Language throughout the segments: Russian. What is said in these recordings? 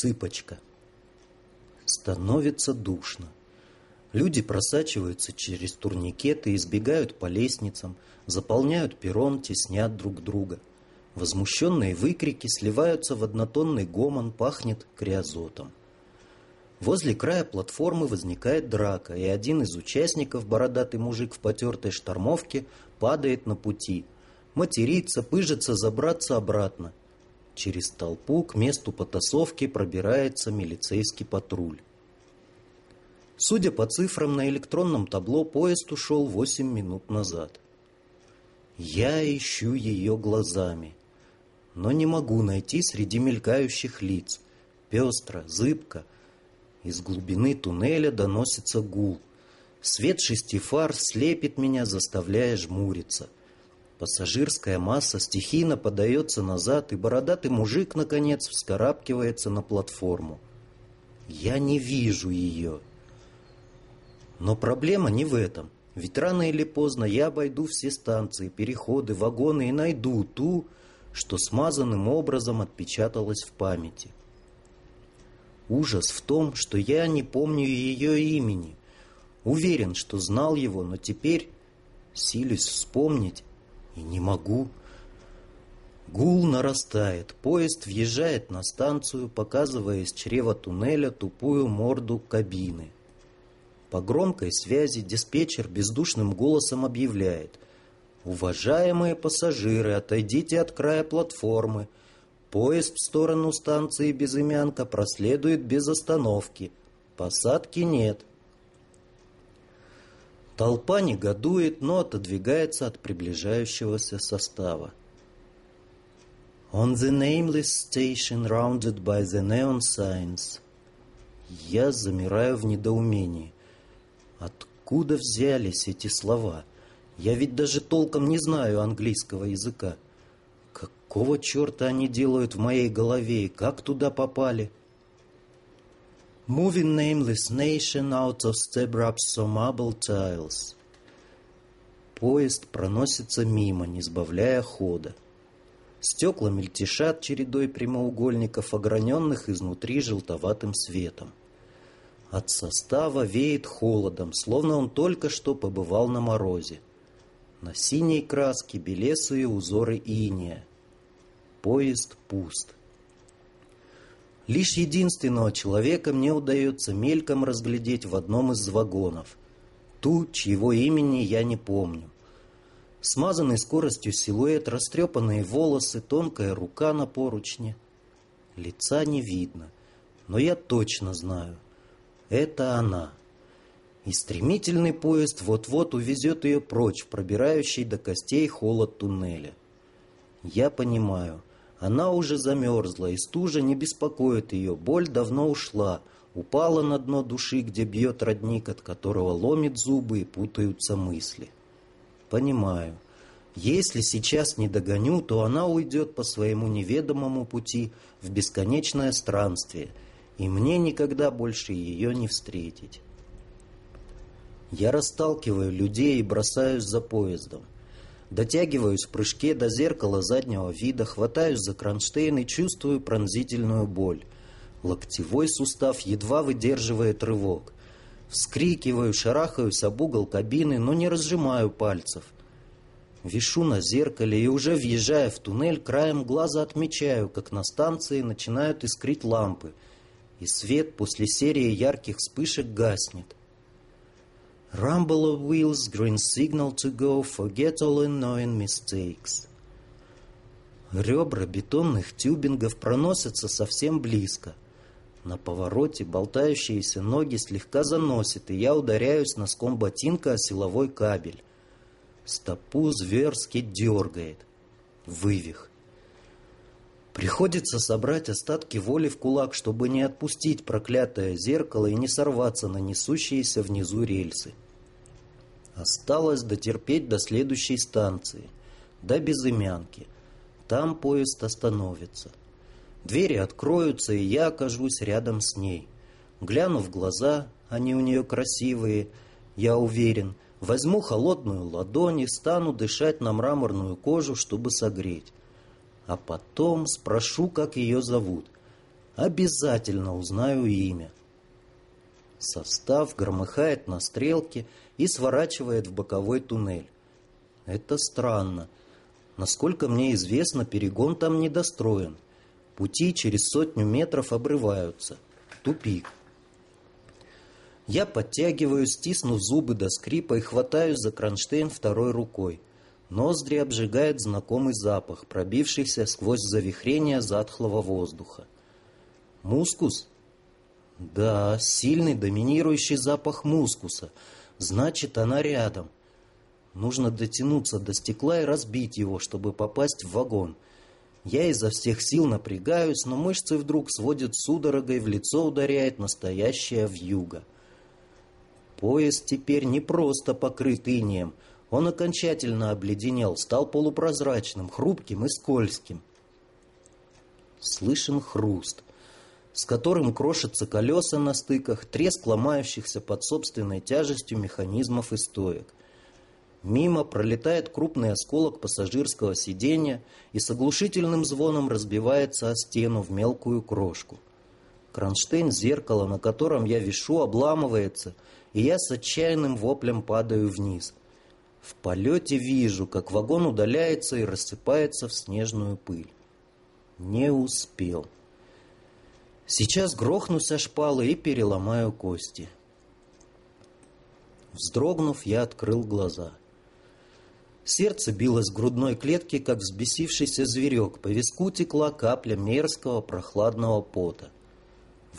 Цыпочка. Становится душно. Люди просачиваются через турникеты, избегают по лестницам, заполняют перрон, теснят друг друга. Возмущенные выкрики сливаются в однотонный гомон, пахнет криозотом. Возле края платформы возникает драка, и один из участников, бородатый мужик в потертой штормовке, падает на пути. Матерится, пыжится забраться обратно. Через толпу к месту потасовки пробирается милицейский патруль. Судя по цифрам на электронном табло, поезд ушел 8 минут назад. Я ищу ее глазами, но не могу найти среди мелькающих лиц. Пестро, зыбко. Из глубины туннеля доносится гул. Свет шести фар слепит меня, заставляя жмуриться. Пассажирская масса стихийно подается назад, и бородатый мужик, наконец, вскарабкивается на платформу. Я не вижу ее. Но проблема не в этом. Ведь рано или поздно я обойду все станции, переходы, вагоны и найду ту, что смазанным образом отпечаталась в памяти. Ужас в том, что я не помню ее имени. Уверен, что знал его, но теперь силюсь вспомнить и не могу. Гул нарастает, поезд въезжает на станцию, показывая из чрева туннеля тупую морду кабины. По громкой связи диспетчер бездушным голосом объявляет «Уважаемые пассажиры, отойдите от края платформы. Поезд в сторону станции Безымянка проследует без остановки. Посадки нет». Толпа негодует, но отодвигается от приближающегося состава. On the nameless station rounded by the neon signs. Я замираю в недоумении. Откуда взялись эти слова? Я ведь даже толком не знаю английского языка. Какого черта они делают в моей голове и как туда попали? Moving nameless nation out of marble tiles. Поезд проносится мимо, не сбавляя хода. Стекла мельтешат чередой прямоугольников, ограненных изнутри желтоватым светом. От состава веет холодом, словно он только что побывал на морозе. На синей краске белесые узоры иния. Поезд пуст. Лишь единственного человека мне удается мельком разглядеть в одном из вагонов. Ту, чьего имени я не помню. Смазанный скоростью силуэт, растрепанные волосы, тонкая рука на поручне. Лица не видно, но я точно знаю. Это она. И стремительный поезд вот-вот увезет ее прочь пробирающий до костей холод туннеля. Я понимаю, она уже замерзла, и стужа не беспокоит ее, боль давно ушла, упала на дно души, где бьет родник, от которого ломит зубы и путаются мысли. Понимаю, если сейчас не догоню, то она уйдет по своему неведомому пути в бесконечное странствие, и мне никогда больше ее не встретить. Я расталкиваю людей и бросаюсь за поездом. Дотягиваюсь в прыжке до зеркала заднего вида, хватаюсь за кронштейн и чувствую пронзительную боль. Локтевой сустав едва выдерживает рывок. Вскрикиваю, шарахаюсь об угол кабины, но не разжимаю пальцев. Вишу на зеркале и уже въезжая в туннель, краем глаза отмечаю, как на станции начинают искрить лампы, и свет после серии ярких вспышек гаснет. Rumble of wheels, green signal to go, forget all annoying mistakes. Ребра бетонных тюбингов проносятся совсем близко. На повороте болтающиеся ноги слегка заносят, и я ударяюсь носком ботинка о силовой кабель. Стопу зверски дергает. Вывих. Приходится собрать остатки воли в кулак, чтобы не отпустить проклятое зеркало и не сорваться на несущиеся внизу рельсы. Осталось дотерпеть до следующей станции, до Безымянки. Там поезд остановится. Двери откроются, и я окажусь рядом с ней. Гляну в глаза, они у нее красивые, я уверен, возьму холодную ладонь и стану дышать на мраморную кожу, чтобы согреть. А потом спрошу, как ее зовут. Обязательно узнаю имя. Состав громыхает на стрелке и сворачивает в боковой туннель. Это странно. Насколько мне известно, перегон там недостроен. Пути через сотню метров обрываются. Тупик. Я подтягиваю, стиснув зубы до скрипа и хватаюсь за кронштейн второй рукой. Ноздри обжигает знакомый запах, пробившийся сквозь завихрение затхлого воздуха. Мускус? Да, сильный доминирующий запах мускуса. Значит, она рядом. Нужно дотянуться до стекла и разбить его, чтобы попасть в вагон. Я изо всех сил напрягаюсь, но мышцы вдруг сводят судорогой, в лицо ударяет настоящая вьюга. Поезд теперь не просто покрыт инеем. Он окончательно обледенел, стал полупрозрачным, хрупким и скользким. Слышен хруст, с которым крошатся колеса на стыках, треск ломающихся под собственной тяжестью механизмов и стоек. Мимо пролетает крупный осколок пассажирского сиденья и с оглушительным звоном разбивается о стену в мелкую крошку. Кронштейн зеркала, на котором я вишу, обламывается — и я с отчаянным воплем падаю вниз. В полете вижу, как вагон удаляется и рассыпается в снежную пыль. Не успел. Сейчас грохнусь о шпалы и переломаю кости. Вздрогнув, я открыл глаза. Сердце билось в грудной клетке, как взбесившийся зверек. По виску текла капля мерзкого прохладного пота.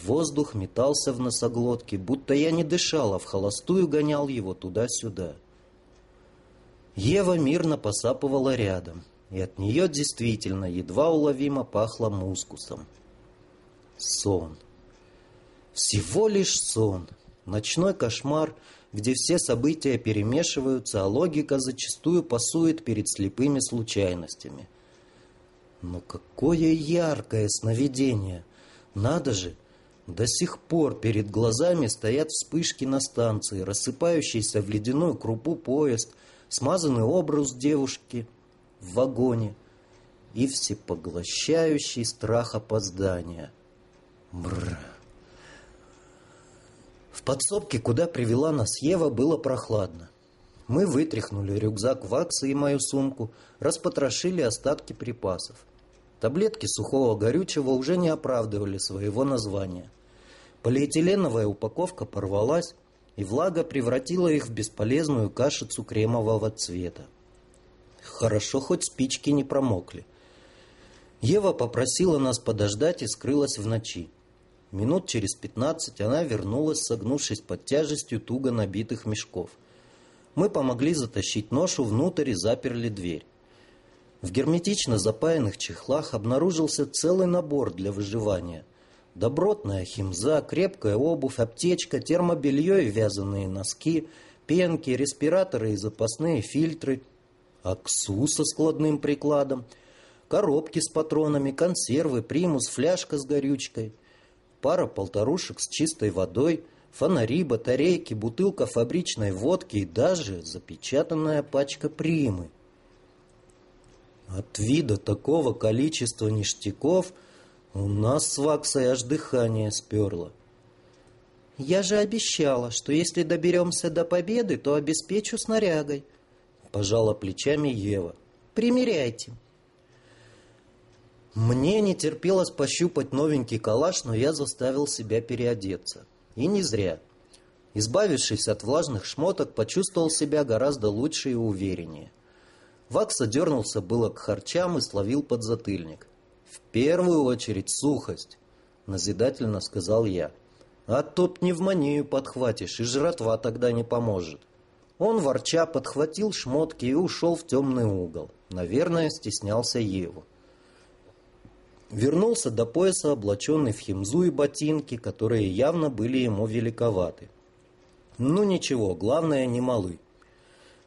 Воздух метался в носоглотке, будто я не дышал, а в холостую гонял его туда-сюда. Ева мирно посапывала рядом, и от нее действительно едва уловимо пахло мускусом. Сон. Всего лишь сон. Ночной кошмар, где все события перемешиваются, а логика зачастую пасует перед слепыми случайностями. Но какое яркое сновидение! Надо же! До сих пор перед глазами стоят вспышки на станции, рассыпающийся в ледяную крупу поезд, смазанный образ девушки в вагоне и всепоглощающий страх опоздания. Бррр. В подсобке, куда привела нас Ева, было прохладно. Мы вытряхнули рюкзак вакса и мою сумку, распотрошили остатки припасов. Таблетки сухого горючего уже не оправдывали своего названия. Полиэтиленовая упаковка порвалась, и влага превратила их в бесполезную кашицу кремового цвета. Хорошо, хоть спички не промокли. Ева попросила нас подождать и скрылась в ночи. Минут через пятнадцать она вернулась, согнувшись под тяжестью туго набитых мешков. Мы помогли затащить ношу внутрь и заперли дверь. В герметично запаянных чехлах обнаружился целый набор для выживания – Добротная химза, крепкая обувь, аптечка, термобелье и вязаные носки, пенки, респираторы и запасные фильтры, аксу со складным прикладом, коробки с патронами, консервы, примус, фляжка с горючкой, пара полторушек с чистой водой, фонари, батарейки, бутылка фабричной водки и даже запечатанная пачка примы. От вида такого количества ништяков – у нас с Ваксой аж дыхание сперло. Я же обещала, что если доберемся до победы, то обеспечу снарягой. Пожала плечами Ева. Примеряйте. Мне не терпелось пощупать новенький калаш, но я заставил себя переодеться. И не зря. Избавившись от влажных шмоток, почувствовал себя гораздо лучше и увереннее. Вакса дернулся было к харчам и словил подзатыльник. «В первую очередь сухость», — назидательно сказал я. «А то пневмонию подхватишь, и жратва тогда не поможет». Он, ворча, подхватил шмотки и ушел в темный угол. Наверное, стеснялся Еву. Вернулся до пояса, облаченный в химзу и ботинки, которые явно были ему великоваты. Ну ничего, главное, не малы.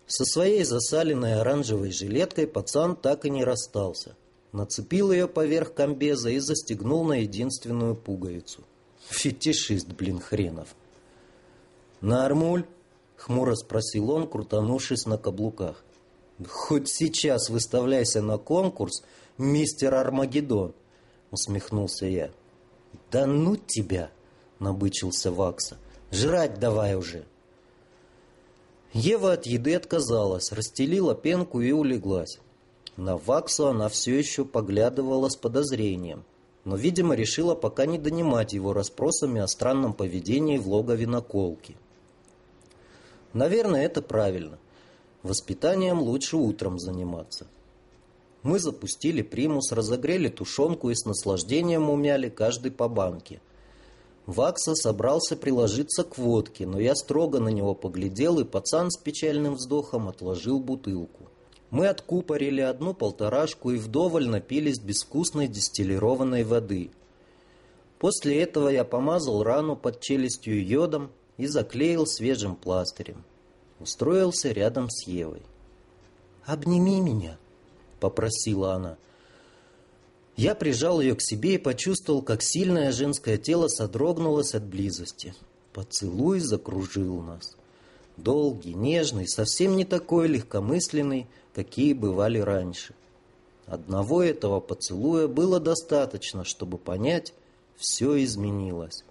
Со своей засаленной оранжевой жилеткой пацан так и не расстался нацепил ее поверх комбеза и застегнул на единственную пуговицу. Фетишист, блин, хренов. «Нормуль?» — хмуро спросил он, крутанувшись на каблуках. Хоть сейчас выставляйся на конкурс, мистер Армагеддон, усмехнулся я. Да ну тебя, набычился Вакса. Жрать давай уже. Ева от еды отказалась, расстелила пенку и улеглась. На Ваксу она все еще поглядывала с подозрением, но, видимо, решила пока не донимать его расспросами о странном поведении в логове наколки. Наверное, это правильно. Воспитанием лучше утром заниматься. Мы запустили примус, разогрели тушенку и с наслаждением умяли каждый по банке. Вакса собрался приложиться к водке, но я строго на него поглядел, и пацан с печальным вздохом отложил бутылку. Мы откупорили одну полторашку и вдоволь напились безвкусной дистиллированной воды. После этого я помазал рану под челюстью йодом и заклеил свежим пластырем. Устроился рядом с Евой. «Обними меня», — попросила она. Я прижал ее к себе и почувствовал, как сильное женское тело содрогнулось от близости. Поцелуй закружил нас. Долгий, нежный, совсем не такой легкомысленный, какие бывали раньше. Одного этого поцелуя было достаточно, чтобы понять, все изменилось.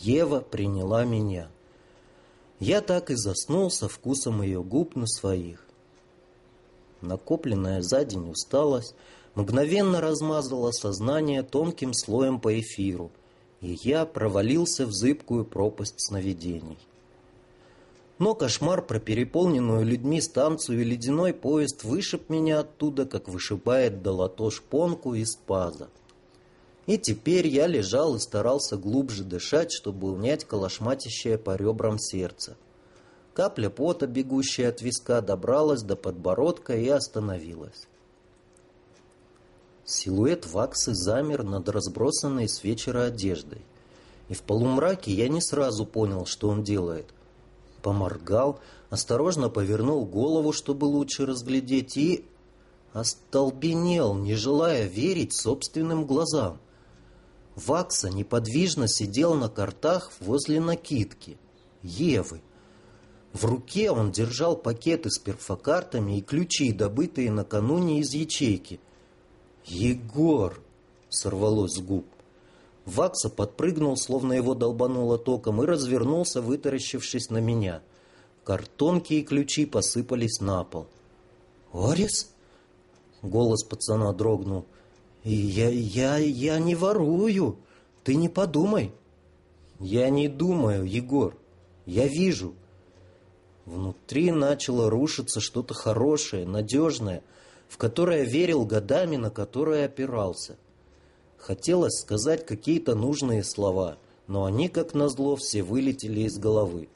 Ева приняла меня. Я так и заснул со вкусом ее губ на своих. Накопленная за день усталость мгновенно размазала сознание тонким слоем по эфиру, и я провалился в зыбкую пропасть сновидений. Но кошмар про переполненную людьми станцию и ледяной поезд вышиб меня оттуда, как вышибает долото шпонку из паза. И теперь я лежал и старался глубже дышать, чтобы унять колошматящее по ребрам сердце. Капля пота, бегущая от виска, добралась до подбородка и остановилась. Силуэт ваксы замер над разбросанной с вечера одеждой. И в полумраке я не сразу понял, что он делает поморгал, осторожно повернул голову, чтобы лучше разглядеть, и остолбенел, не желая верить собственным глазам. Вакса неподвижно сидел на картах возле накидки. Евы. В руке он держал пакеты с перфокартами и ключи, добытые накануне из ячейки. «Егор!» — сорвалось с губ. Вакса подпрыгнул, словно его долбануло током, и развернулся, вытаращившись на меня. Картонки и ключи посыпались на пол. «Орис?» — голос пацана дрогнул. «Я, я, я не ворую. Ты не подумай». «Я не думаю, Егор. Я вижу». Внутри начало рушиться что-то хорошее, надежное, в которое верил годами, на которое опирался. Хотелось сказать какие-то нужные слова, но они, как назло, все вылетели из головы.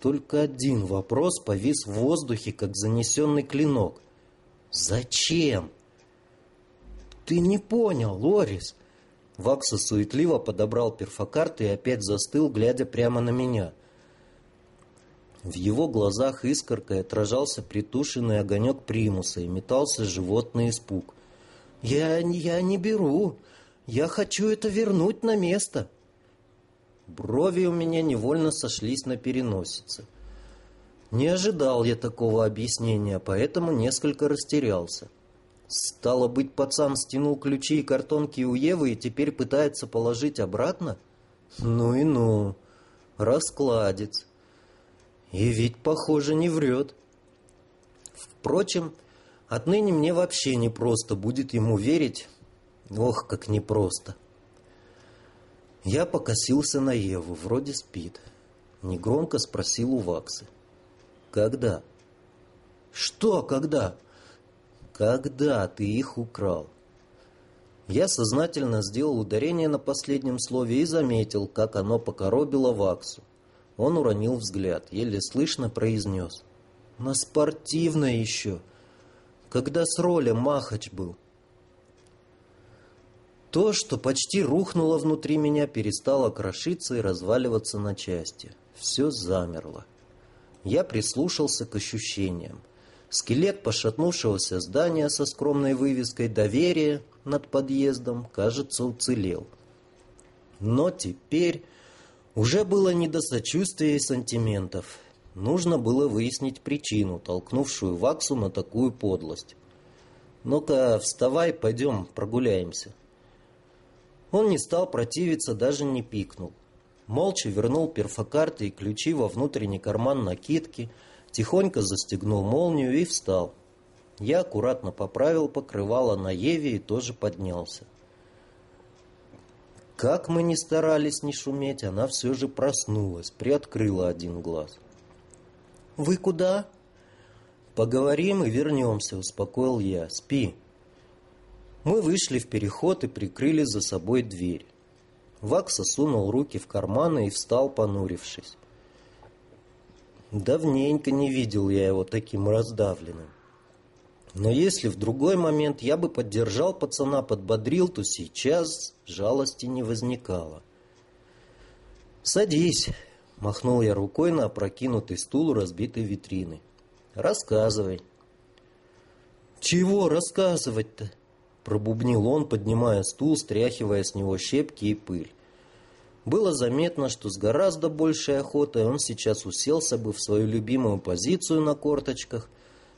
Только один вопрос повис в воздухе, как занесенный клинок. «Зачем?» «Ты не понял, Лорис!» Вакса суетливо подобрал перфокарты и опять застыл, глядя прямо на меня. В его глазах искоркой отражался притушенный огонек примуса и метался животный испуг. «Я, я не беру. Я хочу это вернуть на место». Брови у меня невольно сошлись на переносице. Не ожидал я такого объяснения, поэтому несколько растерялся. Стало быть, пацан стянул ключи и картонки у Евы и теперь пытается положить обратно? Ну и ну, раскладец. И ведь, похоже, не врет. Впрочем, Отныне мне вообще не просто будет ему верить. Ох, как непросто. Я покосился на Еву, вроде спит. Негромко спросил у Ваксы. Когда? Что когда? Когда ты их украл? Я сознательно сделал ударение на последнем слове и заметил, как оно покоробило Ваксу. Он уронил взгляд, еле слышно произнес. «На спортивной еще!» Когда с ролем Махач был. То, что почти рухнуло внутри меня, перестало крошиться и разваливаться на части. Все замерло. Я прислушался к ощущениям. Скелет пошатнувшегося здания со скромной вывеской «Доверие» над подъездом, кажется, уцелел. Но теперь уже было не до сочувствия и сантиментов. Нужно было выяснить причину, толкнувшую Ваксу на такую подлость. «Ну-ка, вставай, пойдем прогуляемся». Он не стал противиться, даже не пикнул. Молча вернул перфокарты и ключи во внутренний карман накидки, тихонько застегнул молнию и встал. Я аккуратно поправил покрывало на Еве и тоже поднялся. Как мы ни старались не шуметь, она все же проснулась, приоткрыла один глаз. «Вы куда?» «Поговорим и вернемся», — успокоил я. «Спи». Мы вышли в переход и прикрыли за собой дверь. Вакса сунул руки в карманы и встал, понурившись. Давненько не видел я его таким раздавленным. Но если в другой момент я бы поддержал пацана, подбодрил, то сейчас жалости не возникало. «Садись», — махнул я рукой на опрокинутый стул разбитой витрины. «Рассказывай». «Чего рассказывать-то?» Пробубнил он, поднимая стул, стряхивая с него щепки и пыль. Было заметно, что с гораздо большей охотой он сейчас уселся бы в свою любимую позицию на корточках,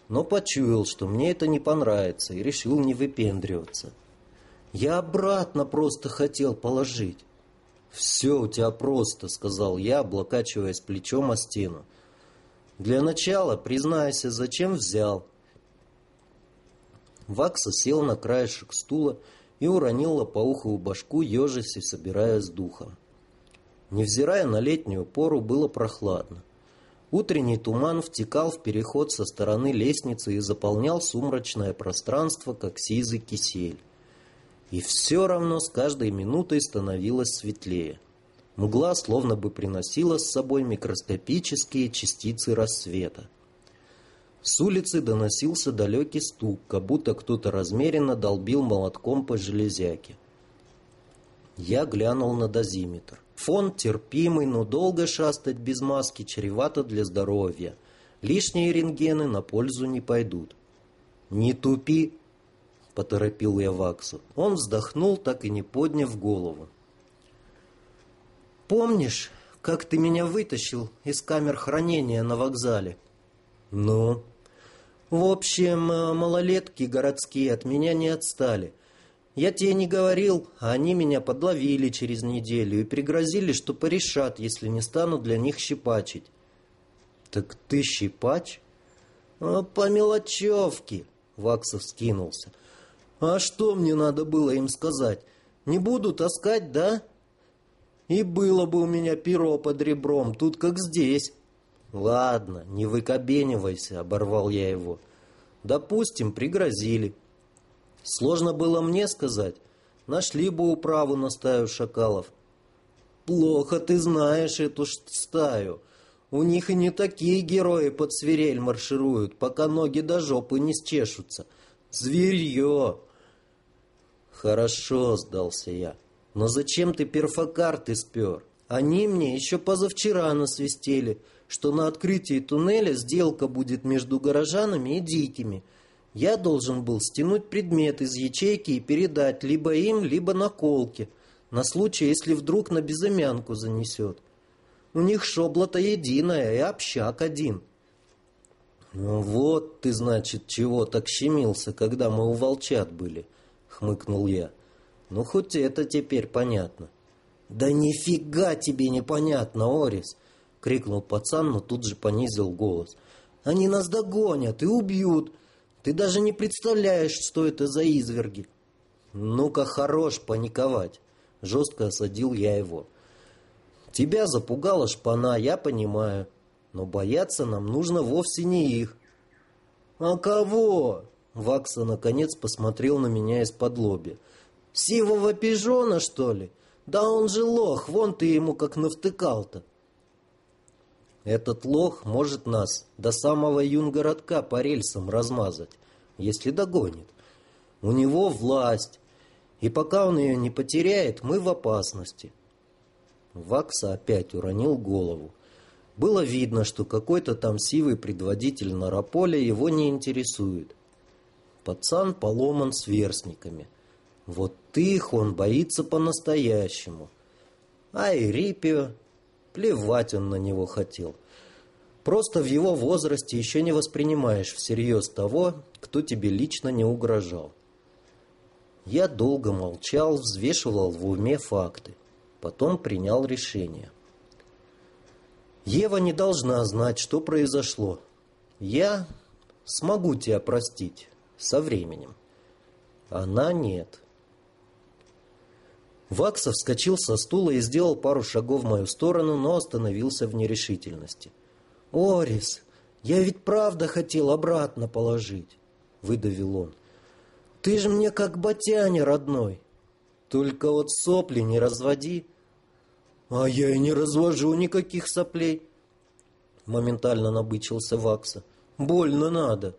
но почуял, что мне это не понравится, и решил не выпендриваться. Я обратно просто хотел положить. «Все у тебя просто», — сказал я, облокачиваясь плечом о стену. «Для начала, признайся, зачем взял?» Вакса сел на краешек стула и уронил лопоухову башку, ежась собираясь с духом. Невзирая на летнюю пору, было прохладно. Утренний туман втекал в переход со стороны лестницы и заполнял сумрачное пространство, как сизый кисель. И все равно с каждой минутой становилось светлее. Мгла словно бы приносила с собой микроскопические частицы рассвета. С улицы доносился далекий стук, как будто кто-то размеренно долбил молотком по железяке. Я глянул на дозиметр. Фон терпимый, но долго шастать без маски чревато для здоровья. Лишние рентгены на пользу не пойдут. «Не тупи!» — поторопил я Ваксу. Он вздохнул, так и не подняв голову. «Помнишь, как ты меня вытащил из камер хранения на вокзале?» «Ну?» В общем, э, малолетки городские от меня не отстали. Я тебе не говорил, а они меня подловили через неделю и пригрозили, что порешат, если не стану для них щипачить. Так ты щипач? А, по мелочевке, Ваксов скинулся. А что мне надо было им сказать? Не буду таскать, да? И было бы у меня перо под ребром, тут как здесь. «Ладно, не выкобенивайся», — оборвал я его. «Допустим, пригрозили. Сложно было мне сказать. Нашли бы управу на стаю шакалов». «Плохо ты знаешь эту стаю. У них и не такие герои под свирель маршируют, пока ноги до жопы не счешутся. Зверье!» «Хорошо», — сдался я. «Но зачем ты перфокарты спер? Они мне еще позавчера насвистели» что на открытии туннеля сделка будет между горожанами и дикими. Я должен был стянуть предмет из ячейки и передать либо им, либо наколке, на случай, если вдруг на безымянку занесет. У них шоблата единая и общак один. «Ну вот ты, значит, чего так щемился, когда мы у волчат были», — хмыкнул я. «Ну хоть это теперь понятно». «Да нифига тебе непонятно, Орис!» крикнул пацан, но тут же понизил голос. «Они нас догонят и убьют! Ты даже не представляешь, что это за изверги!» «Ну-ка, хорош паниковать!» Жестко осадил я его. «Тебя запугала шпана, я понимаю, но бояться нам нужно вовсе не их». «А кого?» Вакса наконец посмотрел на меня из-под лоби. «Сивого пижона, что ли? Да он же лох, вон ты ему как навтыкал-то!» Этот лох может нас до самого юнгородка по рельсам размазать, если догонит. У него власть, и пока он ее не потеряет, мы в опасности. Вакса опять уронил голову. Было видно, что какой-то там сивый предводитель Нараполя его не интересует. Пацан поломан сверстниками. Вот их он боится по-настоящему. А Эрипио Плевать он на него хотел. Просто в его возрасте еще не воспринимаешь всерьез того, кто тебе лично не угрожал. Я долго молчал, взвешивал в уме факты. Потом принял решение. Ева не должна знать, что произошло. Я смогу тебя простить со временем. Она нет. Вакса вскочил со стула и сделал пару шагов в мою сторону, но остановился в нерешительности. «Орис, я ведь правда хотел обратно положить», — выдавил он. «Ты же мне как батяня родной. Только вот сопли не разводи». «А я и не развожу никаких соплей», — моментально набычился Вакса. «Больно надо».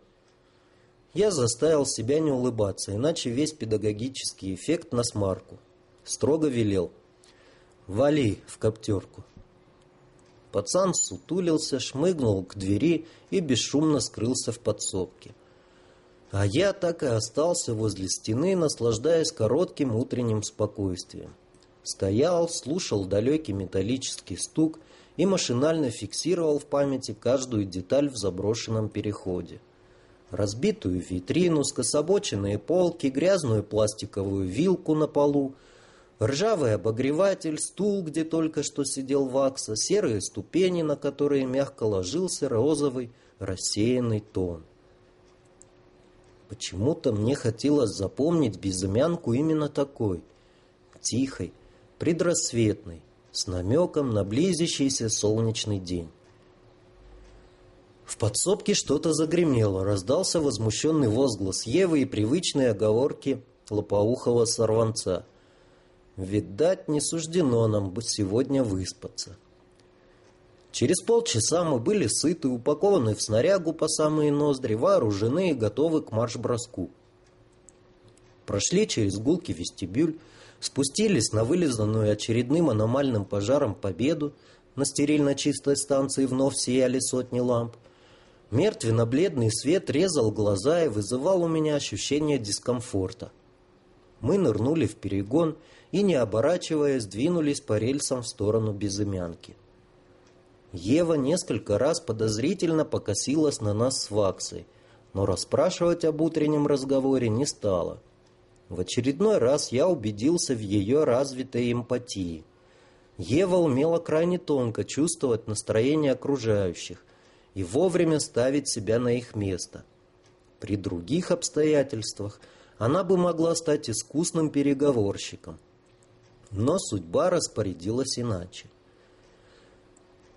Я заставил себя не улыбаться, иначе весь педагогический эффект на смарку. Строго велел. «Вали в коптерку». Пацан сутулился, шмыгнул к двери и бесшумно скрылся в подсобке. А я так и остался возле стены, наслаждаясь коротким утренним спокойствием. Стоял, слушал далекий металлический стук и машинально фиксировал в памяти каждую деталь в заброшенном переходе. Разбитую витрину, скособоченные полки, грязную пластиковую вилку на полу, ржавый обогреватель, стул, где только что сидел Вакса, серые ступени, на которые мягко ложился розовый рассеянный тон. Почему-то мне хотелось запомнить безымянку именно такой, тихой, предрассветный, с намеком на близящийся солнечный день. В подсобке что-то загремело, раздался возмущенный возглас Евы и привычные оговорки лопоухого сорванца. Видать, не суждено нам сегодня выспаться. Через полчаса мы были сыты, упакованы в снарягу по самые ноздри, вооружены и готовы к марш-броску. Прошли через гулки вестибюль, спустились на вылизанную очередным аномальным пожаром победу, на стерильно чистой станции вновь сияли сотни ламп. Мертвенно-бледный свет резал глаза и вызывал у меня ощущение дискомфорта. Мы нырнули в перегон и, не оборачиваясь, двинулись по рельсам в сторону безымянки. Ева несколько раз подозрительно покосилась на нас с Ваксой, но расспрашивать об утреннем разговоре не стала. В очередной раз я убедился в ее развитой эмпатии. Ева умела крайне тонко чувствовать настроение окружающих и вовремя ставить себя на их место. При других обстоятельствах она бы могла стать искусным переговорщиком. Но судьба распорядилась иначе.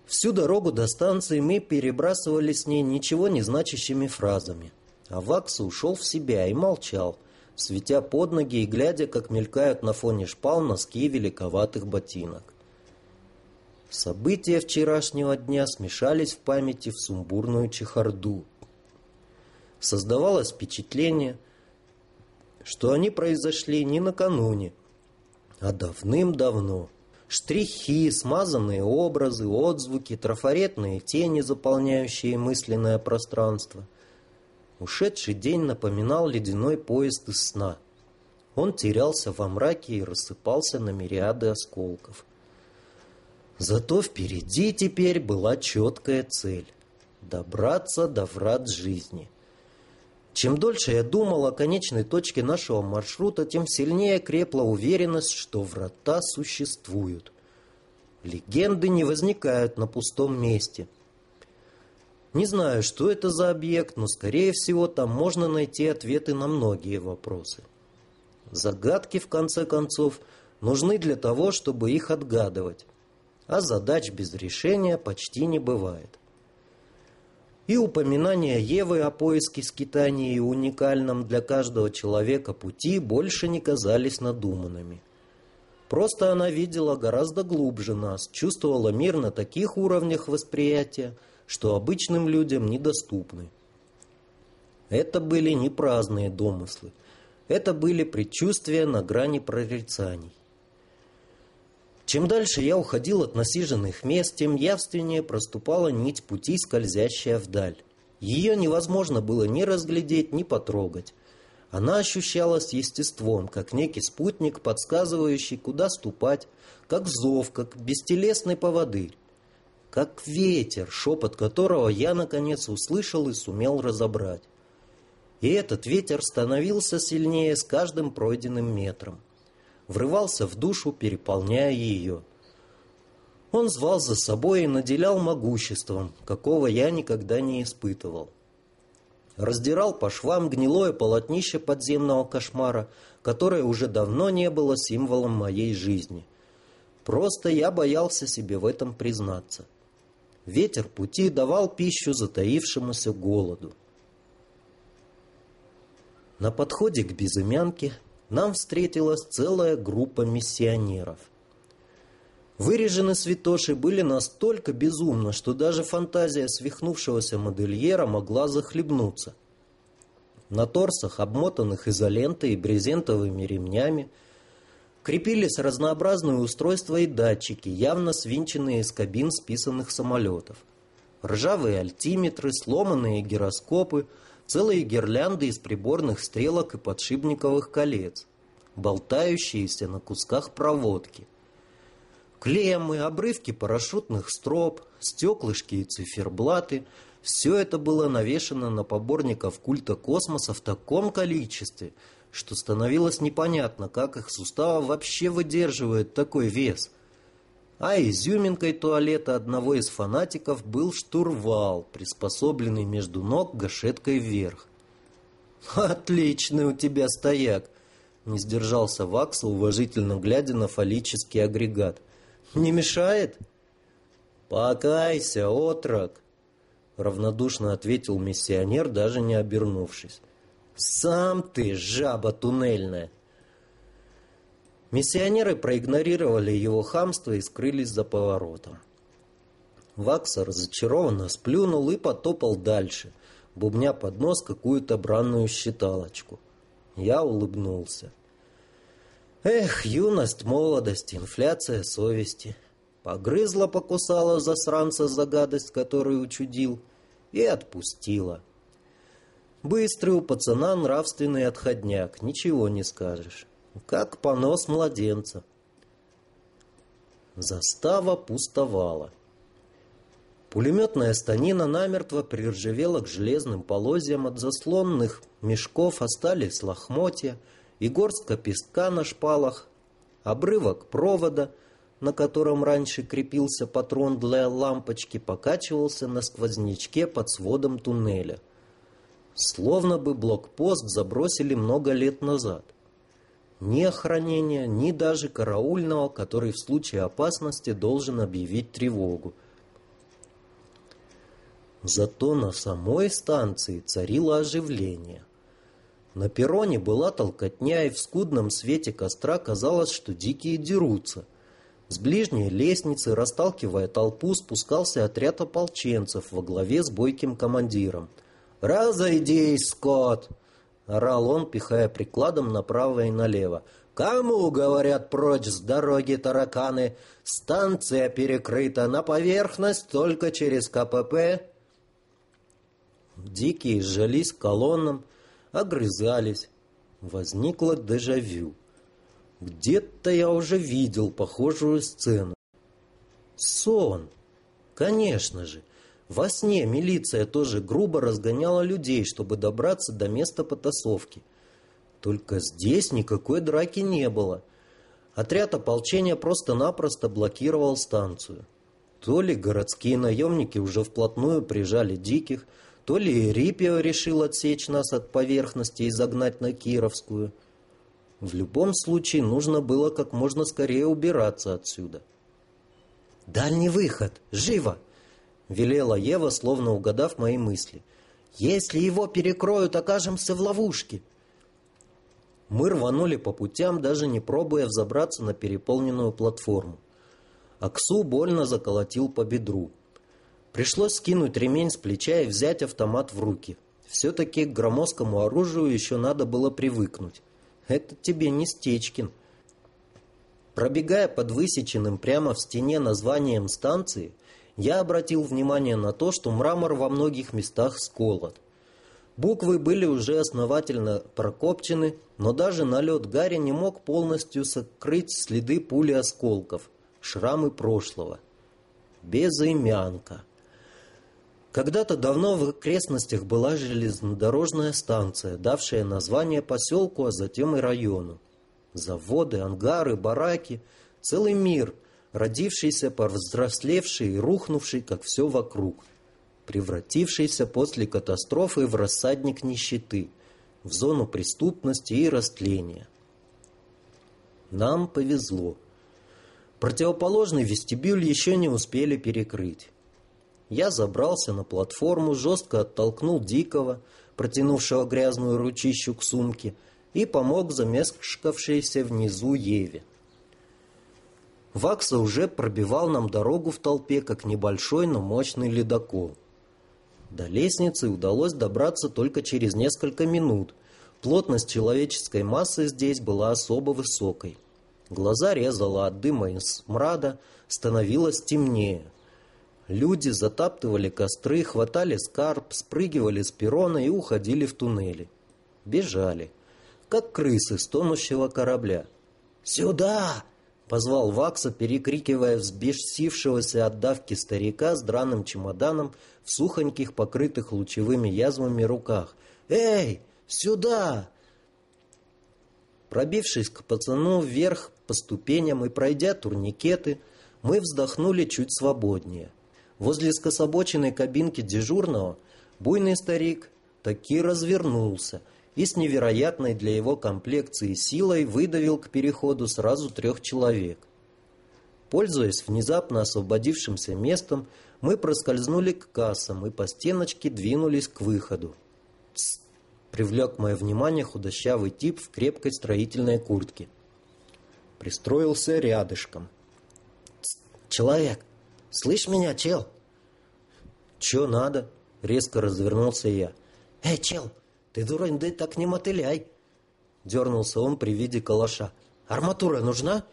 Всю дорогу до станции мы перебрасывали с ней ничего не значащими фразами. А Вакса ушел в себя и молчал – светя под ноги и глядя, как мелькают на фоне шпал носки великоватых ботинок. События вчерашнего дня смешались в памяти в сумбурную чехарду. Создавалось впечатление, что они произошли не накануне, а давным-давно. Штрихи, смазанные образы, отзвуки, трафаретные тени, заполняющие мысленное пространство — Ушедший день напоминал ледяной поезд из сна. Он терялся во мраке и рассыпался на мириады осколков. Зато впереди теперь была четкая цель — добраться до врат жизни. Чем дольше я думал о конечной точке нашего маршрута, тем сильнее крепла уверенность, что врата существуют. Легенды не возникают на пустом месте — не знаю, что это за объект, но, скорее всего, там можно найти ответы на многие вопросы. Загадки, в конце концов, нужны для того, чтобы их отгадывать. А задач без решения почти не бывает. И упоминания Евы о поиске скитаний и уникальном для каждого человека пути больше не казались надуманными. Просто она видела гораздо глубже нас, чувствовала мир на таких уровнях восприятия, что обычным людям недоступны. Это были не праздные домыслы. Это были предчувствия на грани прорицаний. Чем дальше я уходил от насиженных мест, тем явственнее проступала нить пути, скользящая вдаль. Ее невозможно было ни разглядеть, ни потрогать. Она ощущалась естеством, как некий спутник, подсказывающий, куда ступать, как зов, как бестелесный поводырь. как ветер, шепот которого я, наконец, услышал и сумел разобрать. И этот ветер становился сильнее с каждым пройденным метром. Врывался в душу, переполняя ее. Он звал за собой и наделял могуществом, какого я никогда не испытывал. Раздирал по швам гнилое полотнище подземного кошмара, которое уже давно не было символом моей жизни. Просто я боялся себе в этом признаться. Ветер пути давал пищу затаившемуся голоду. На подходе к Безымянке нам встретилась целая группа миссионеров. Вырежены святоши были настолько безумно, что даже фантазия свихнувшегося модельера могла захлебнуться. На торсах, обмотанных изолентой и брезентовыми ремнями, крепились разнообразные устройства и датчики, явно свинченные из кабин списанных самолетов. Ржавые альтиметры, сломанные гироскопы – целые гирлянды из приборных стрелок и подшипниковых колец, болтающиеся на кусках проводки. Клеммы, обрывки парашютных строп, стеклышки и циферблаты – все это было навешено на поборников культа космоса в таком количестве, что становилось непонятно, как их суставы вообще выдерживают такой вес – а изюминкой туалета одного из фанатиков был штурвал, приспособленный между ног гашеткой вверх. «Отличный у тебя стояк!» — не сдержался Вакса, уважительно глядя на фаллический агрегат. «Не мешает?» «Покайся, отрок!» — равнодушно ответил миссионер, даже не обернувшись. «Сам ты жаба туннельная!» Миссионеры проигнорировали его хамство и скрылись за поворотом. Вакса разочарованно сплюнул и потопал дальше, бубня под нос какую-то бранную считалочку. Я улыбнулся. Эх, юность, молодость, инфляция совести. Погрызла, покусала засранца за гадость, которую учудил, и отпустила. Быстрый у пацана нравственный отходняк, ничего не скажешь как понос младенца. Застава пустовала. Пулеметная станина намертво приржавела к железным полозьям от заслонных мешков остались лохмотья и горстка песка на шпалах, обрывок провода, на котором раньше крепился патрон для лампочки, покачивался на сквознячке под сводом туннеля. Словно бы блокпост забросили много лет назад ни охранения, ни даже караульного, который в случае опасности должен объявить тревогу. Зато на самой станции царило оживление. На перроне была толкотня, и в скудном свете костра казалось, что дикие дерутся. С ближней лестницы, расталкивая толпу, спускался отряд ополченцев во главе с бойким командиром. «Разойдись, Скотт!» Орал он, пихая прикладом направо и налево. «Кому, — говорят, — прочь с дороги тараканы? Станция перекрыта на поверхность только через КПП». Дикие сжались колоннам, огрызались. Возникло дежавю. Где-то я уже видел похожую сцену. Сон. Конечно же. Во сне милиция тоже грубо разгоняла людей, чтобы добраться до места потасовки. Только здесь никакой драки не было. Отряд ополчения просто-напросто блокировал станцию. То ли городские наемники уже вплотную прижали диких, то ли Рипио решил отсечь нас от поверхности и загнать на Кировскую. В любом случае нужно было как можно скорее убираться отсюда. «Дальний выход! Живо!» — велела Ева, словно угадав мои мысли. «Если его перекроют, окажемся в ловушке». Мы рванули по путям, даже не пробуя взобраться на переполненную платформу. Аксу больно заколотил по бедру. Пришлось скинуть ремень с плеча и взять автомат в руки. Все-таки к громоздкому оружию еще надо было привыкнуть. Это тебе не Стечкин. Пробегая под высеченным прямо в стене названием станции, я обратил внимание на то, что мрамор во многих местах сколот. Буквы были уже основательно прокопчены, но даже налет Гарри не мог полностью сокрыть следы пули осколков, шрамы прошлого. Безымянка. Когда-то давно в окрестностях была железнодорожная станция, давшая название поселку, а затем и району. Заводы, ангары, бараки, целый мир, родившийся, повзрослевший и рухнувший, как все вокруг, превратившийся после катастрофы в рассадник нищеты, в зону преступности и растления. Нам повезло. Противоположный вестибюль еще не успели перекрыть. Я забрался на платформу, жестко оттолкнул Дикого, протянувшего грязную ручищу к сумке, и помог замешкавшейся внизу Еве. Вакса уже пробивал нам дорогу в толпе, как небольшой, но мощный ледокол. До лестницы удалось добраться только через несколько минут. Плотность человеческой массы здесь была особо высокой. Глаза резало от дыма и смрада, становилось темнее – Люди затаптывали костры, хватали скарб, спрыгивали с перрона и уходили в туннели. Бежали, как крысы с тонущего корабля. «Сюда!» — позвал Вакса, перекрикивая взбесившегося от давки старика с драным чемоданом в сухоньких, покрытых лучевыми язвами руках. «Эй, сюда!» Пробившись к пацану вверх по ступеням и пройдя турникеты, мы вздохнули чуть свободнее. Возле скособоченной кабинки дежурного буйный старик таки развернулся и с невероятной для его комплекции силой выдавил к переходу сразу трех человек. Пользуясь внезапно освободившимся местом, мы проскользнули к кассам и по стеночке двинулись к выходу. «Тсс!» — привлек мое внимание худощавый тип в крепкой строительной куртке. Пристроился рядышком. «Человек, Слышь меня, чел?» «Чё надо?» — резко развернулся я. «Эй, чел, ты дурань, да так не мотыляй!» Дернулся он при виде калаша. «Арматура нужна?»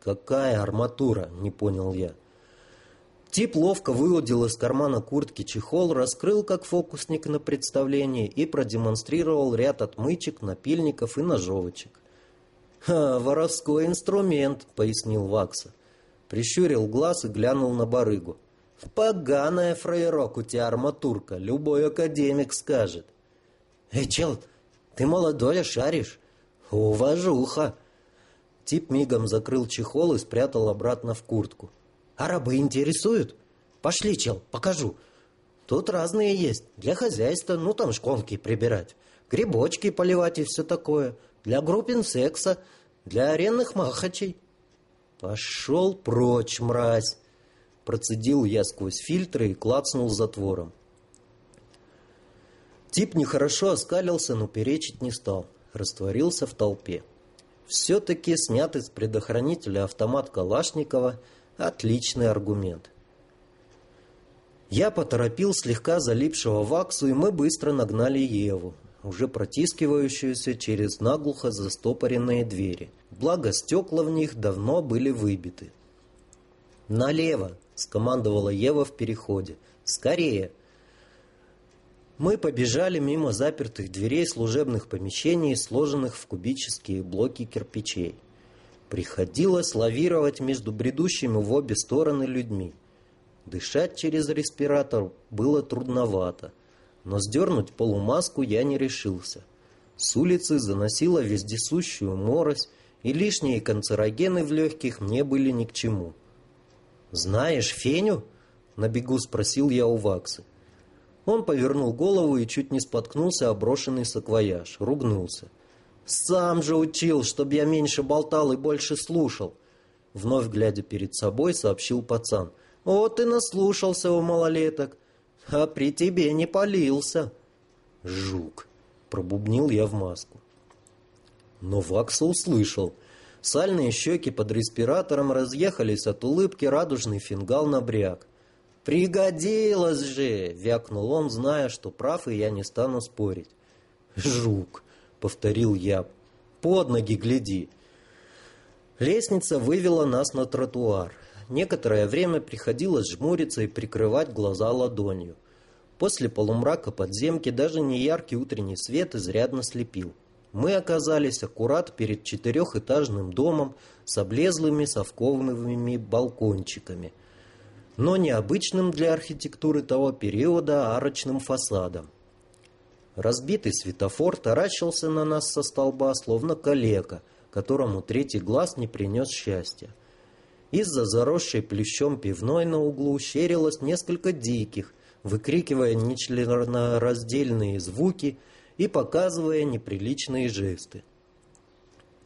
«Какая арматура?» — не понял я. Тип ловко выудил из кармана куртки чехол, раскрыл как фокусник на представлении и продемонстрировал ряд отмычек, напильников и ножовочек. «Ха, воровской инструмент», — пояснил Вакса. Прищурил глаз и глянул на барыгу. «Поганая фраерок у тебя арматурка, любой академик скажет». «Эй, чел, ты молодой, а шаришь?» «Уважуха!» Тип мигом закрыл чехол и спрятал обратно в куртку. «А рабы интересуют?» «Пошли, чел, покажу». «Тут разные есть. Для хозяйства, ну там шконки прибирать, грибочки поливать и все такое. Для группин секса, для аренных махачей». «Пошел прочь, мразь!» Процедил я сквозь фильтры и клацнул затвором. Тип нехорошо оскалился, но перечить не стал. Растворился в толпе. Все-таки снятый с предохранителя автомат Калашникова – отличный аргумент. Я поторопил слегка залипшего ваксу, и мы быстро нагнали Еву, уже протискивающуюся через наглухо застопоренные двери. Благо, стекла в них давно были выбиты. «Налево!» — скомандовала Ева в переходе. «Скорее!» Мы побежали мимо запертых дверей служебных помещений, сложенных в кубические блоки кирпичей. Приходилось лавировать между бредущими в обе стороны людьми. Дышать через респиратор было трудновато но сдернуть полумаску я не решился. С улицы заносила вездесущую морось, и лишние канцерогены в легких мне были ни к чему. «Знаешь Феню?» — на бегу спросил я у Ваксы. Он повернул голову и чуть не споткнулся о брошенный саквояж, ругнулся. «Сам же учил, чтоб я меньше болтал и больше слушал!» Вновь глядя перед собой, сообщил пацан. «Вот и наслушался у малолеток а при тебе не полился. Жук, пробубнил я в маску. Но Вакса услышал. Сальные щеки под респиратором разъехались от улыбки, радужный фингал набряк. «Пригодилось же!» — вякнул он, зная, что прав, и я не стану спорить. «Жук!» — повторил я. «Под ноги гляди!» Лестница вывела нас на тротуар. Некоторое время приходилось жмуриться и прикрывать глаза ладонью. После полумрака подземки даже неяркий утренний свет изрядно слепил. Мы оказались аккурат перед четырехэтажным домом с облезлыми совковыми балкончиками. Но необычным для архитектуры того периода арочным фасадом. Разбитый светофор таращился на нас со столба, словно калека, которому третий глаз не принес счастья. Из-за заросшей плющом пивной на углу щерилось несколько диких, выкрикивая нечленораздельные звуки и показывая неприличные жесты.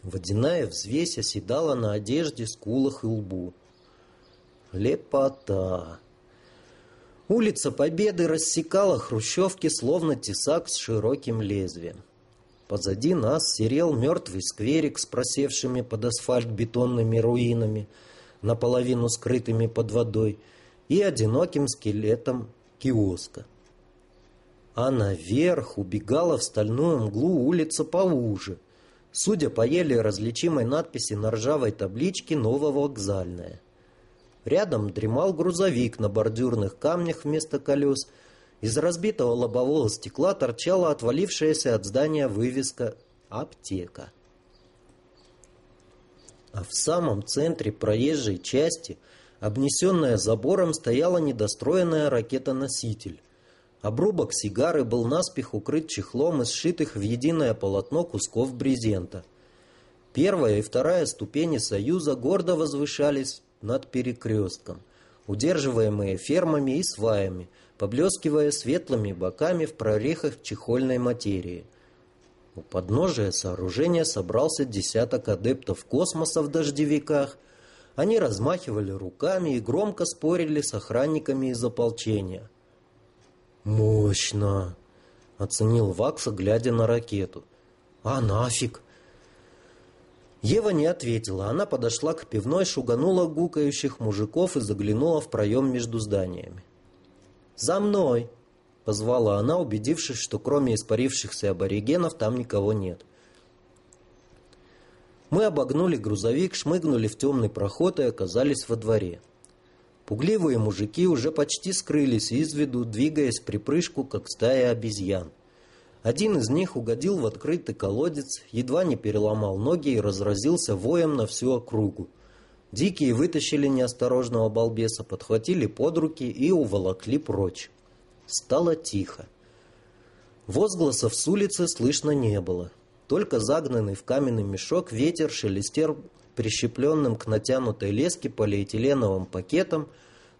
Водяная взвесь оседала на одежде, скулах и лбу. Лепота! Улица Победы рассекала хрущевки, словно тесак с широким лезвием. Позади нас серел мертвый скверик с просевшими под асфальт бетонными руинами, наполовину скрытыми под водой, и одиноким скелетом киоска. А наверх убегала в стальную мглу улица поуже, судя по еле различимой надписи на ржавой табличке «Нововокзальная». Рядом дремал грузовик на бордюрных камнях вместо колес. Из разбитого лобового стекла торчала отвалившаяся от здания вывеска «Аптека». А в самом центре проезжей части, обнесенная забором, стояла недостроенная ракета-носитель. Обрубок сигары был наспех укрыт чехлом из сшитых в единое полотно кусков брезента. Первая и вторая ступени Союза гордо возвышались над перекрестком, удерживаемые фермами и сваями, поблескивая светлыми боками в прорехах чехольной материи. У подножия сооружения собрался десяток адептов космоса в дождевиках. Они размахивали руками и громко спорили с охранниками из ополчения. «Мощно!» — оценил Вакса, глядя на ракету. «А нафиг!» Ева не ответила. Она подошла к пивной, шуганула гукающих мужиков и заглянула в проем между зданиями. «За мной!» — позвала она, убедившись, что кроме испарившихся аборигенов там никого нет. Мы обогнули грузовик, шмыгнули в темный проход и оказались во дворе. Пугливые мужики уже почти скрылись из виду, двигаясь в припрыжку, как стая обезьян. Один из них угодил в открытый колодец, едва не переломал ноги и разразился воем на всю округу. Дикие вытащили неосторожного балбеса, подхватили под руки и уволокли прочь. Стало тихо. Возгласов с улицы слышно не было. Только загнанный в каменный мешок ветер шелестер прищепленным к натянутой леске полиэтиленовым пакетом,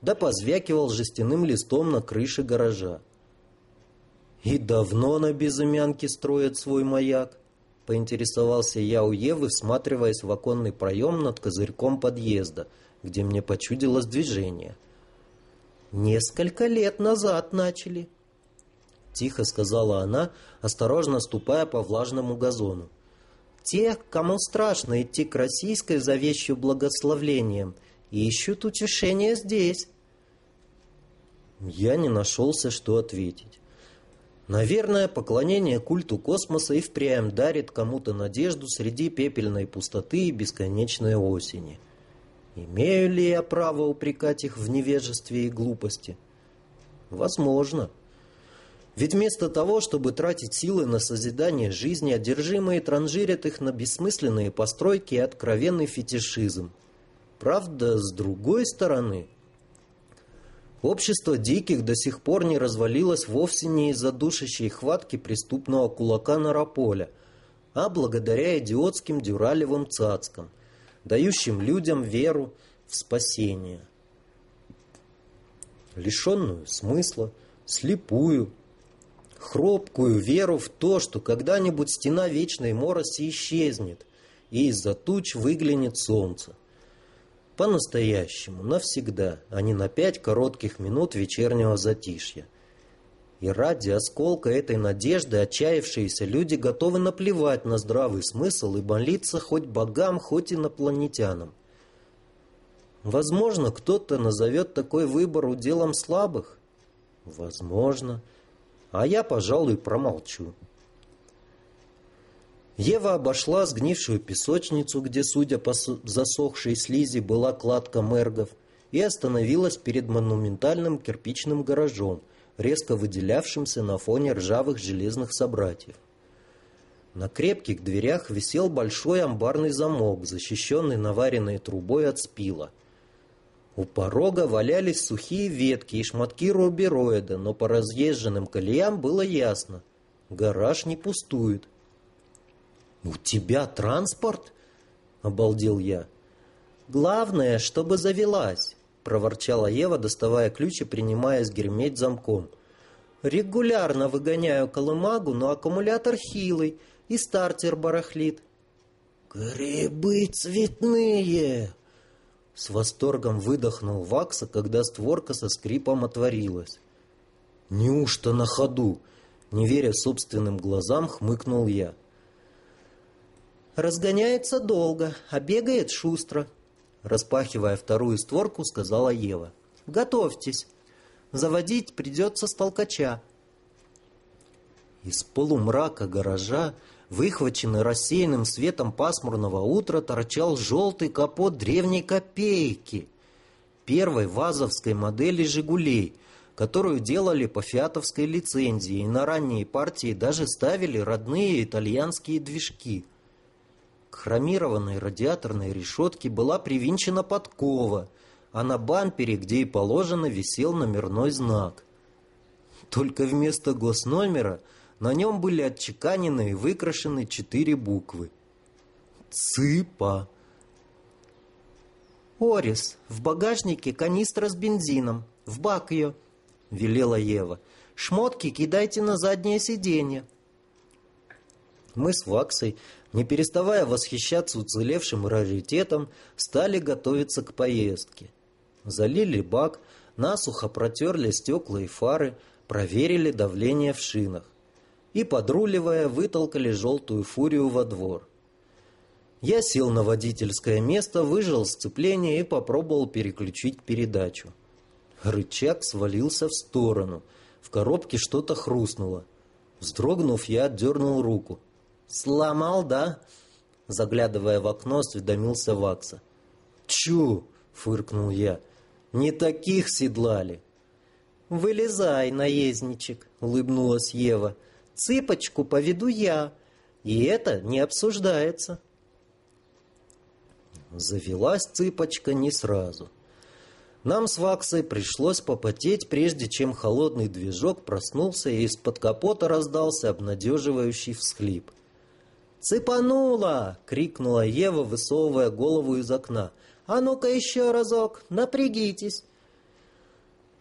да позвякивал жестяным листом на крыше гаража. «И давно на безымянке строят свой маяк?» — поинтересовался я у Евы, всматриваясь в оконный проем над козырьком подъезда, где мне почудилось движение. «Несколько лет назад начали», — тихо сказала она, осторожно ступая по влажному газону. «Те, кому страшно идти к российской за вещью благословлением, ищут утешения здесь». Я не нашелся, что ответить. Наверное, поклонение культу космоса и впрямь дарит кому-то надежду среди пепельной пустоты и бесконечной осени. Имею ли я право упрекать их в невежестве и глупости? Возможно. Ведь вместо того, чтобы тратить силы на созидание жизни, одержимые транжирят их на бессмысленные постройки и откровенный фетишизм. Правда, с другой стороны, Общество диких до сих пор не развалилось вовсе не из-за душащей хватки преступного кулака Нараполя, а благодаря идиотским дюралевым цацкам, дающим людям веру в спасение. Лишенную смысла, слепую, хропкую веру в то, что когда-нибудь стена вечной мороси исчезнет, и из-за туч выглянет солнце. По-настоящему, навсегда, а не на пять коротких минут вечернего затишья. И ради осколка этой надежды отчаявшиеся люди готовы наплевать на здравый смысл и молиться хоть богам, хоть инопланетянам. Возможно, кто-то назовет такой выбор уделом слабых. Возможно. А я, пожалуй, промолчу. Ева обошла сгнившую песочницу, где, судя по засохшей слизи, была кладка мергов, и остановилась перед монументальным кирпичным гаражом, резко выделявшимся на фоне ржавых железных собратьев. На крепких дверях висел большой амбарный замок, защищенный наваренной трубой от спила. У порога валялись сухие ветки и шматки рубероида, но по разъезженным колеям было ясно. Гараж не пустует. «У тебя транспорт?» — обалдел я. «Главное, чтобы завелась», — проворчала Ева, доставая ключ и принимаясь греметь замком. «Регулярно выгоняю колымагу, но аккумулятор хилый и стартер барахлит». «Грибы цветные!» С восторгом выдохнул Вакса, когда створка со скрипом отворилась. «Неужто на ходу?» Не веря собственным глазам, хмыкнул я. «Разгоняется долго, а бегает шустро», распахивая вторую створку, сказала Ева. «Готовьтесь. Заводить придется с толкача». Из полумрака гаража Выхваченный рассеянным светом пасмурного утра торчал желтый капот древней копейки, первой вазовской модели «Жигулей», которую делали по фиатовской лицензии, и на ранние партии даже ставили родные итальянские движки. К хромированной радиаторной решетке была привинчена подкова, а на бампере, где и положено, висел номерной знак. Только вместо госномера – на нем были отчеканены и выкрашены четыре буквы. ЦИПа. «Орис, в багажнике канистра с бензином. В бак ее», — велела Ева. «Шмотки кидайте на заднее сиденье». Мы с Ваксой, не переставая восхищаться уцелевшим раритетом, стали готовиться к поездке. Залили бак, насухо протерли стекла и фары, проверили давление в шинах и, подруливая, вытолкали желтую фурию во двор. Я сел на водительское место, выжал сцепление и попробовал переключить передачу. Рычаг свалился в сторону. В коробке что-то хрустнуло. Вздрогнув, я отдернул руку. «Сломал, да?» Заглядывая в окно, осведомился Вакса. «Чу!» — фыркнул я. «Не таких седлали!» «Вылезай, наездничек!» — улыбнулась Ева. Цыпочку поведу я, и это не обсуждается. Завелась цыпочка не сразу. Нам с Ваксой пришлось попотеть, прежде чем холодный движок проснулся и из-под капота раздался обнадеживающий всхлип. «Цыпанула!» — крикнула Ева, высовывая голову из окна. «А ну-ка еще разок, напрягитесь!»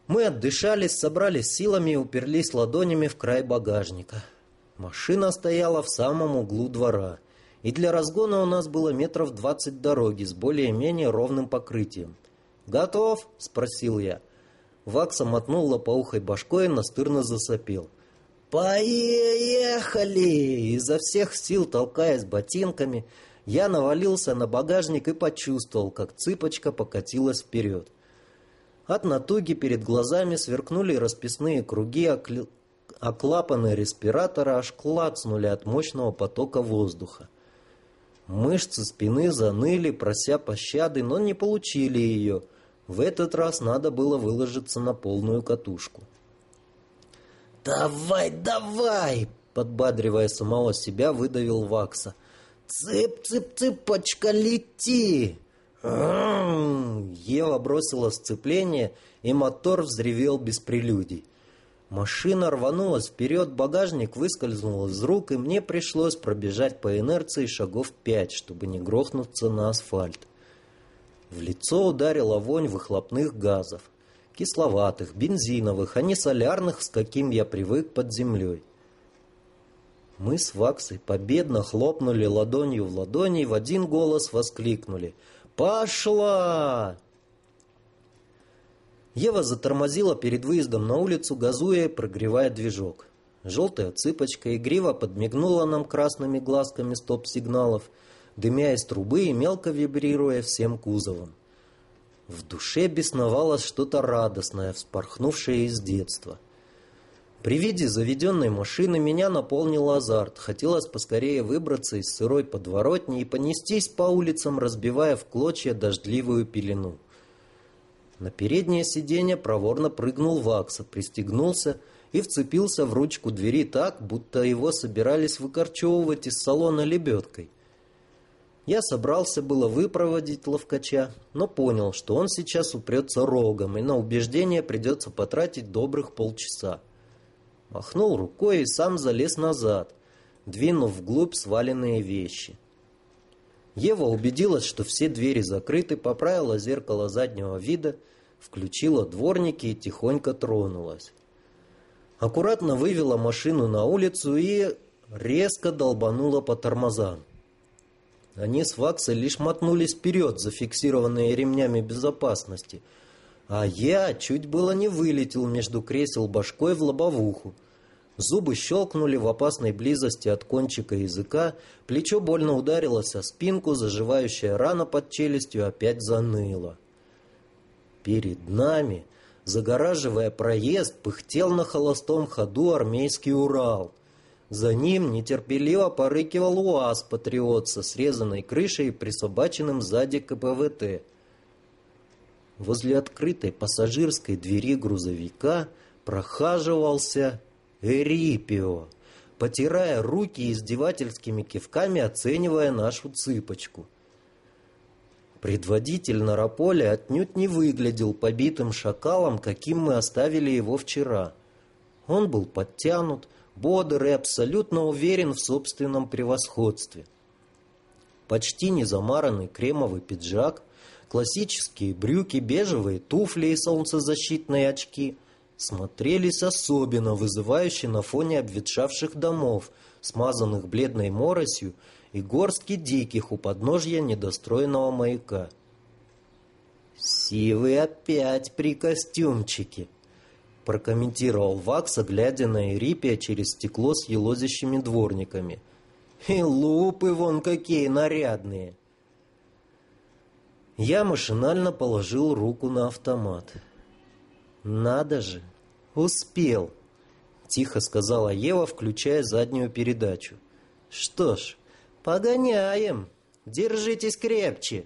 Мы отдышались, собрались силами и уперлись ладонями в край багажника. Машина стояла в самом углу двора, и для разгона у нас было метров двадцать дороги с более-менее ровным покрытием. «Готов?» — спросил я. Вакса мотнул лопоухой башкой и настырно засопел. «Поехали!» Изо всех сил, толкаясь ботинками, я навалился на багажник и почувствовал, как цыпочка покатилась вперед. От натуги перед глазами сверкнули расписные круги, а клапаны респиратора аж клацнули от мощного потока воздуха. Мышцы спины заныли, прося пощады, но не получили ее. В этот раз надо было выложиться на полную катушку. «Давай, давай!» — подбадривая самого себя, выдавил Вакса. «Цып-цып-цыпочка, лети!» Ева бросила сцепление, и мотор взревел без прелюдий. Машина рванулась вперед, багажник выскользнул из рук, и мне пришлось пробежать по инерции шагов пять, чтобы не грохнуться на асфальт. В лицо ударила вонь выхлопных газов. Кисловатых, бензиновых, а не солярных, с каким я привык под землей. Мы с Ваксой победно хлопнули ладонью в ладони и в один голос воскликнули — «Пошла!» Ева затормозила перед выездом на улицу, газуя и прогревая движок. Желтая цыпочка игриво подмигнула нам красными глазками стоп-сигналов, дымя из трубы и мелко вибрируя всем кузовом. В душе бесновалось что-то радостное, вспорхнувшее из детства — при виде заведенной машины меня наполнил азарт. Хотелось поскорее выбраться из сырой подворотни и понестись по улицам, разбивая в клочья дождливую пелену. На переднее сиденье проворно прыгнул Вакса, пристегнулся и вцепился в ручку двери так, будто его собирались выкорчевывать из салона лебедкой. Я собрался было выпроводить ловкача, но понял, что он сейчас упрется рогом, и на убеждение придется потратить добрых полчаса. Махнул рукой и сам залез назад, двинув вглубь сваленные вещи. Ева убедилась, что все двери закрыты, поправила зеркало заднего вида, включила дворники и тихонько тронулась. Аккуратно вывела машину на улицу и резко долбанула по тормозам. Они с Ваксой лишь мотнулись вперед, зафиксированные ремнями безопасности, а я чуть было не вылетел между кресел башкой в лобовуху. Зубы щелкнули в опасной близости от кончика языка, плечо больно ударилось о спинку, заживающая рана под челюстью опять заныла. Перед нами, загораживая проезд, пыхтел на холостом ходу армейский Урал. За ним нетерпеливо порыкивал УАЗ «Патриот» со срезанной крышей и присобаченным сзади КПВТ. Возле открытой пассажирской двери грузовика прохаживался Эрипио, потирая руки издевательскими кивками, оценивая нашу цыпочку. Предводитель Нараполя отнюдь не выглядел побитым шакалом, каким мы оставили его вчера. Он был подтянут, бодр и абсолютно уверен в собственном превосходстве. Почти незамаранный кремовый пиджак, классические брюки, бежевые туфли и солнцезащитные очки – смотрелись особенно вызывающе на фоне обветшавших домов, смазанных бледной моросью и горстки диких у подножья недостроенного маяка. «Сивы опять при костюмчике», — прокомментировал Вакса, глядя на Эрипия через стекло с елозящими дворниками. «И лупы вон какие нарядные!» Я машинально положил руку на автомат. «Надо же! Успел!» — тихо сказала Ева, включая заднюю передачу. «Что ж, погоняем! Держитесь крепче!»